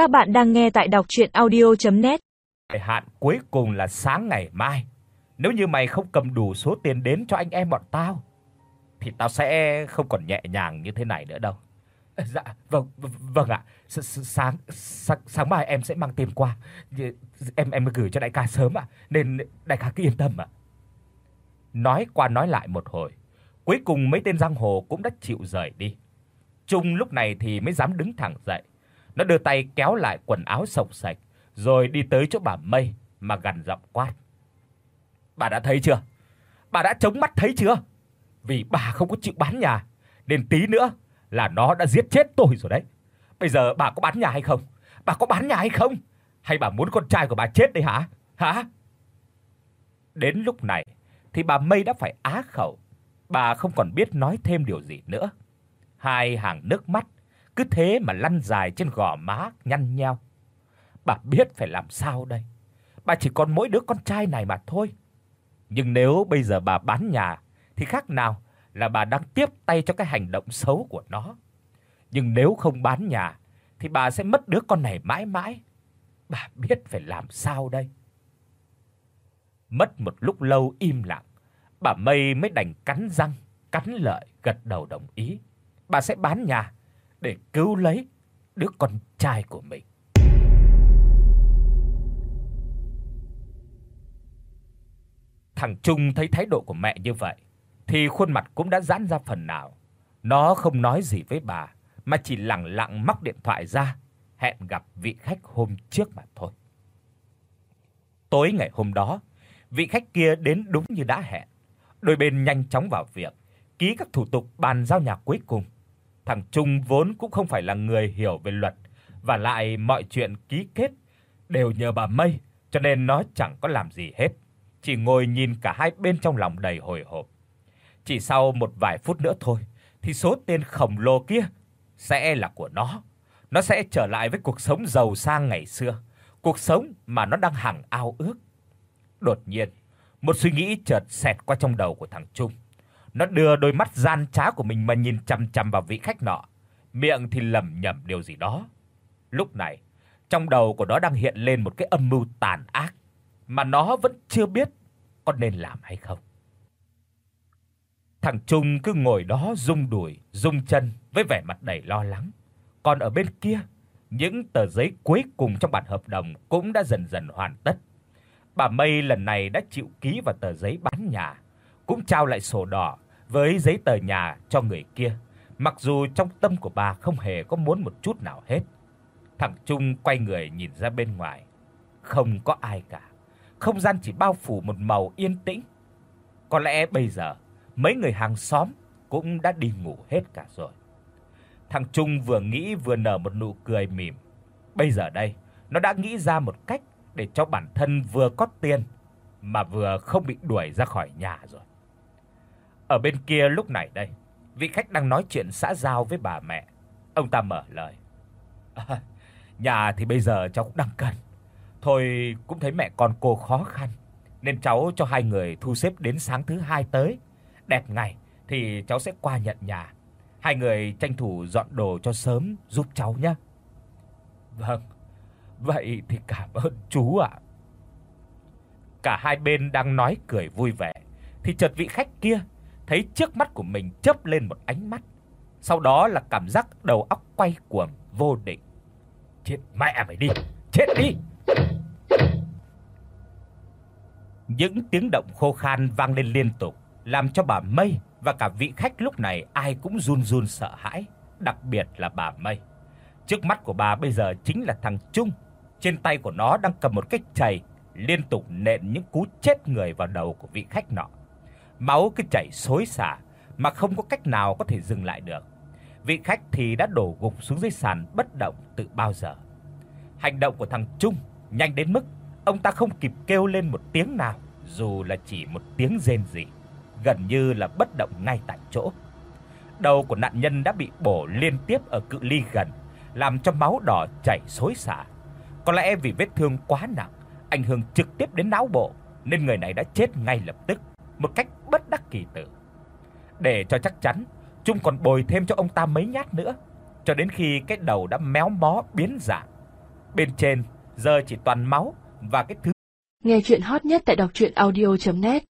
Các bạn đang nghe tại đọc audio net Hạn cuối cùng là sáng ngày mai. Nếu như mày không cầm đủ số tiền đến cho anh em bọn tao thì tao sẽ không còn nhẹ nhàng như thế này nữa đâu. Dạ, vâng vâng ạ. Sáng sáng sáng mai em sẽ mang tiền qua. Em em gửi cho đại ca sớm ạ, nên đại ca cứ yên tâm ạ. Nói qua nói lại một hồi, cuối cùng mấy tên giang hồ cũng đã chịu rời đi. Trung lúc này thì mới dám đứng thẳng dậy. Nó đưa tay kéo lại quần áo sộc sạch, rồi đi tới chỗ bà Mây mà gằn giọng quát. "Bà đã thấy chưa? Bà đã chống mắt thấy chưa? Vì bà không có chịu bán nhà, nên tí nữa là nó đã giết chết tôi rồi đấy. Bây giờ bà có bán nhà hay không? Bà có bán nhà hay không? Hay bà muốn con trai của bà chết đấy hả? Hả?" Đến lúc này thì bà Mây đã phải á khẩu. Bà không còn biết nói thêm điều gì nữa. Hai hàng nước mắt cứ thế mà lăn dài trên gò má nhăn nheo. Bà biết phải làm sao đây? Bà chỉ còn mỗi đứa con trai này mà thôi. Nhưng nếu bây giờ bà bán nhà thì khác nào là bà đang tiếp tay cho cái hành động xấu của nó. Nhưng nếu không bán nhà thì bà sẽ mất đứa con này mãi mãi. Bà biết phải làm sao đây? Mất một lúc lâu im lặng, bà Mây mới đành cắn răng, cắn lợi gật đầu đồng ý. Bà sẽ bán nhà để cứu lấy đứa con trai của mình. Thằng Trung thấy thái độ của mẹ như vậy thì khuôn mặt cũng đã giãn ra phần nào. Nó không nói gì với bà mà chỉ lặng lặng móc điện thoại ra, hẹn gặp vị khách hôm trước mà thôi. Tối ngày hôm đó, vị khách kia đến đúng như đã hẹn. Đôi bên nhanh chóng vào việc, ký các thủ tục bàn giao nhà cuối cùng. Thằng Trung vốn cũng không phải là người hiểu về luật và lại mọi chuyện ký kết đều nhờ bà Mây, cho nên nó chẳng có làm gì hết, chỉ ngồi nhìn cả hai bên trong lòng đầy hồi hộp. Chỉ sau một vài phút nữa thôi thì số tiền khổng lồ kia sẽ là của nó. Nó sẽ trở lại với cuộc sống giàu sang ngày xưa, cuộc sống mà nó đang hằng ao ước. Đột nhiên, một suy nghĩ chợt xẹt qua trong đầu của thằng Trung. Nó đưa đôi mắt gian trá của mình mà nhìn chằm chằm vào vị khách nọ, miệng thì lẩm nhẩm điều gì đó. Lúc này, trong đầu của nó đang hiện lên một cái âm mưu tàn ác mà nó vẫn chưa biết có nên làm hay không. Thằng Trung cứ ngồi đó rung đùi, rung chân với vẻ mặt đầy lo lắng. Còn ở bên kia, những tờ giấy cuối cùng trong bản hợp đồng cũng đã dần dần hoàn tất. Bà Mây lần này đã chịu ký vào tờ giấy bán nhà, cũng trao lại sổ đỏ với giấy tờ nhà cho người kia, mặc dù trong tâm của bà không hề có muốn một chút nào hết. Thằng Trung quay người nhìn ra bên ngoài, không có ai cả. Không gian chỉ bao phủ một màu yên tĩnh. Có lẽ bây giờ mấy người hàng xóm cũng đã đi ngủ hết cả rồi. Thằng Trung vừa nghĩ vừa nở một nụ cười mỉm. Bây giờ đây, nó đã nghĩ ra một cách để cho bản thân vừa có tiền mà vừa không bị đuổi ra khỏi nhà rồi. Ở bên kia lúc này đây, vị khách đang nói chuyện xã giao với bà mẹ. Ông ta mở lời. À, nhà thì bây giờ cháu cũng đang cần. Thôi cũng thấy mẹ con cô khó khăn nên cháu cho hai người thu xếp đến sáng thứ hai tới. Đẹp ngày thì cháu sẽ qua nhận nhà. Hai người tranh thủ dọn đồ cho sớm giúp cháu nhé. Vâng. Vậy thì cảm ơn chú ạ. Cả hai bên đang nói cười vui vẻ thì chợt vị khách kia thấy trước mắt của mình chớp lên một ánh mắt. Sau đó là cảm giác đầu óc quay cuồng vô định. Chết mẹ mày đi, chết đi. Những tiếng động khô khan vang lên liên tục, làm cho bà Mây và cả vị khách lúc này ai cũng run run sợ hãi, đặc biệt là bà Mây. Trước mắt của bà bây giờ chính là thằng Trung, trên tay của nó đang cầm một cái chày liên tục nện những cú chết người vào đầu của vị khách nọ. Máu cứ chảy xối xả mà không có cách nào có thể dừng lại được. Vị khách thì đã đổ gục xuống dưới sàn bất động từ bao giờ. Hành động của thằng Trung nhanh đến mức ông ta không kịp kêu lên một tiếng nào, dù là chỉ một tiếng rên rỉ, gần như là bất động ngay tại chỗ. Đầu của nạn nhân đã bị bổ liên tiếp ở cự ly gần, làm cho máu đỏ chảy xối xả. Có lẽ vì vết thương quá nặng, ảnh hưởng trực tiếp đến não bộ nên người này đã chết ngay lập tức, một cách bất đắc kỳ tử. Để cho chắc chắn, Trung còn bồi thêm cho ông ta mấy nhát nữa, cho đến khi cái đầu đã méo mó biến dạng. Bên trên giờ chỉ toàn máu và cái thứ Nghe truyện hot nhất tại doctruyenaudio.net